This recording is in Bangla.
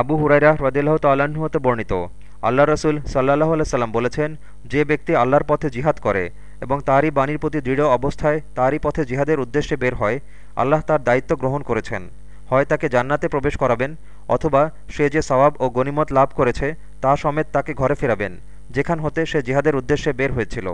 আবু হুরাইরা হ্রদিল্লাহ তাল্লাহ্ন হতে বর্ণিত। আল্লাহ রসুল সাল্লাহ সাল্লাম বলেছেন, যে ব্যক্তি আল্লাহর পথে জিহাদ করে এবং তারই বাণীর প্রতি দৃঢ় অবস্থায় তারই পথে জিহাদের উদ্দেশ্যে বের হয়, আল্লাহ তার দায়িত্ব গ্রহণ করেছেন। হয় তাকে জান্নাতে প্রবেশ করাবেন অথবা সে যে সওয়াব ও গনিমত লাভ করেছে, তা সমেত তাকে ঘরে ফেরাবেন, যেখান হতে সে জিহাদের উদ্দেশ্যে বের হয়েছিল।